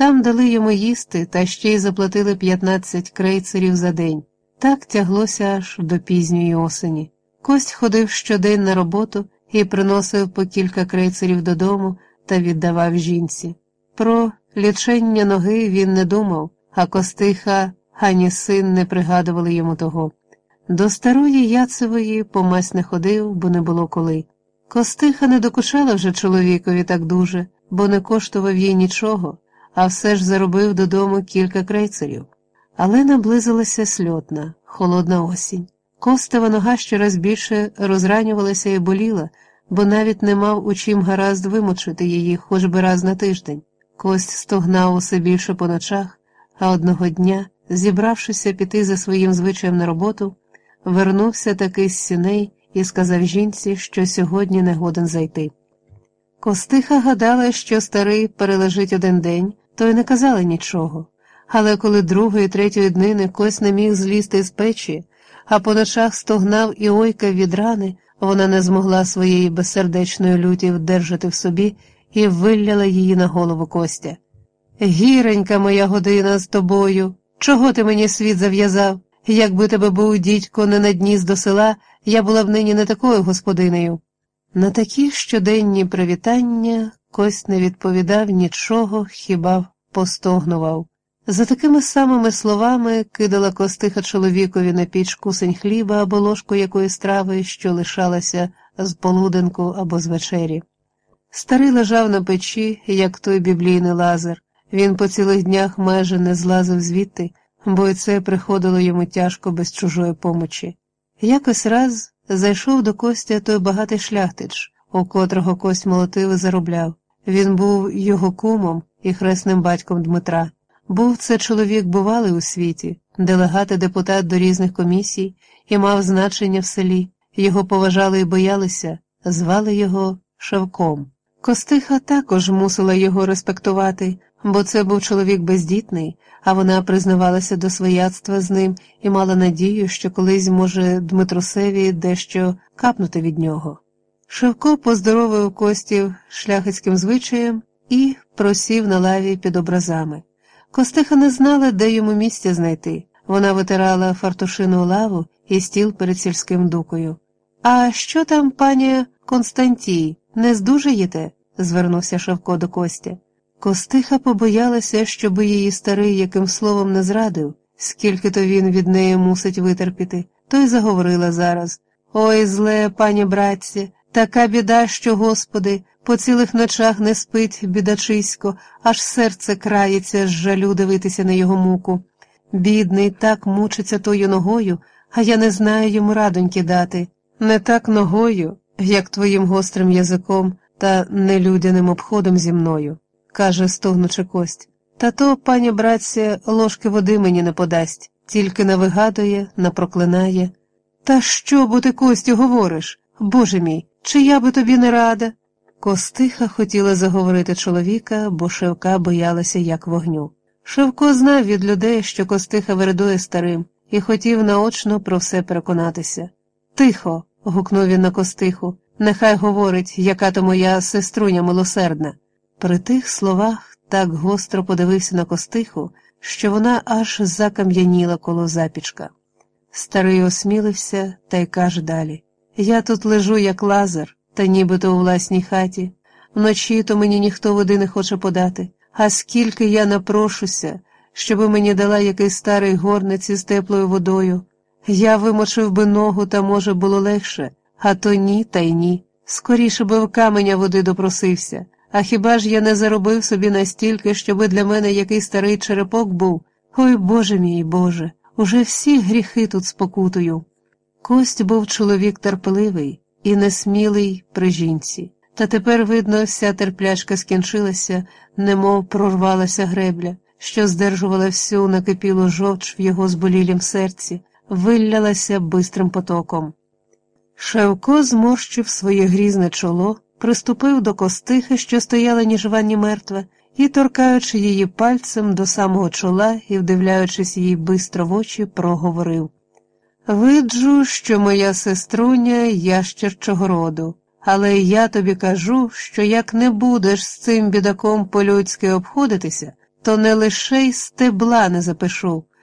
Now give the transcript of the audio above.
Там дали йому їсти та ще й заплатили 15 крейцерів за день. Так тяглося аж до пізньої осені. Кость ходив щодень на роботу і приносив по кілька крейцерів додому та віддавав жінці. Про лічення ноги він не думав, а костиха ані син не пригадували йому того. До старої Яцевої помась не ходив, бо не було коли. Костиха не докучала вже чоловікові так дуже, бо не коштував їй нічого, а все ж заробив додому кілька крейцерів. Але наблизилася сльотна, холодна осінь. Костева нога щораз більше розранювалася і боліла, бо навіть не мав у чим гаразд вимочити її хоч би раз на тиждень. Кость стогнав усе більше по ночах, а одного дня, зібравшися піти за своїм звичаєм на роботу, вернувся таки з сіней і сказав жінці, що сьогодні не годен зайти. Костиха гадала, що старий перележить один день, то й не казала нічого, але коли другої, третьої днини Кость не міг злізти з печі, а по ночах стогнав і ойкав від рани, вона не змогла своєї безсердечної люті вдержати в собі і вилляла її на голову Костя. Гіренька моя година з тобою. Чого ти мені світ зав'язав? Якби тебе був дідько не на дні до села, я була б нині не такою господинею. На такі щоденні привітання Кость не відповідав нічого, хіба постогнував. За такими самими словами кидала костиха чоловікові на піч кусень хліба або ложку якої страви, що лишалася з полуденку або з вечері. Старий лежав на печі, як той біблійний лазер. Він по цілих днях майже не злазив звідти, бо й це приходило йому тяжко без чужої помочі. Якось раз зайшов до Костя той багатий шляхтич, у котрого кость молотив і заробляв. Він був його кумом і хресним батьком Дмитра. Був це чоловік бувалий у світі, делегат і депутат до різних комісій і мав значення в селі. Його поважали і боялися, звали його Шевком. Костиха також мусила його респектувати, бо це був чоловік бездітний, а вона признавалася до свояцтва з ним і мала надію, що колись може Дмитрусеві дещо капнути від нього. Шевко поздоровив Костів шляхетським звичаєм і просів на лаві під образами. Костиха не знала, де йому місця знайти. Вона витирала фартушину лаву і стіл перед сільським дукою. А що там, пані Константій, не здужаєте? звернувся Шевко до Костя. Костиха побоялася, щоби її старий яким словом не зрадив, скільки то він від неї мусить витерпіти, то й заговорила зараз. Ой, зле, пані братці, така біда, що, господи, по цілих ночах не спить бідачисько, аж серце крається з жалю дивитися на його муку. Бідний, так мучиться тою ногою, а я не знаю йому радоньки дати. Не так ногою, як твоїм гострим язиком та нелюдяним обходом зі мною, каже, стогнучи кость. Та то, пані братці, ложки води мені не подасть, тільки навигадує, напроклинає. Та що бо ти Костю говориш? Боже мій, чи я би тобі не рада? Костиха хотіла заговорити чоловіка, бо Шевка боялася як вогню. Шевко знав від людей, що Костиха вередує старим, і хотів наочно про все переконатися. Тихо. гукнув він на Костиху, нехай говорить, яка то моя сеструня милосердна. При тих словах так гостро подивився на Костиху, що вона аж закам'яніла коло запічка. Старий осмілився та й каже далі Я тут лежу, як лазер та нібито у власній хаті. Вночі то мені ніхто води не хоче подати, а скільки я напрошуся, щоби мені дала якийсь старий горниць із теплою водою. Я вимочив би ногу, та, може, було легше, а то ні, та й ні. Скоріше би в каменя води допросився. А хіба ж я не заробив собі настільки, щоби для мене який старий черепок був? Ой Боже мій Боже, уже всі гріхи тут спокутую. Кость був чоловік терпеливий, і несмілий при жінці. Та тепер, видно, вся терплячка скінчилася, немов прорвалася гребля, що здержувала всю накипілу жовч в його зболілім серці, виллялася бистрим потоком. Шевко зморщив своє грізне чоло, приступив до костихи, що стояла ні жива, ні мертва, і, торкаючи її пальцем до самого чола і вдивляючись їй бистро в очі, проговорив Виджу, що моя сеструня ящерчого роду, але я тобі кажу, що як не будеш з цим бідаком по-людськи обходитися, то не лише й стебла не запишу.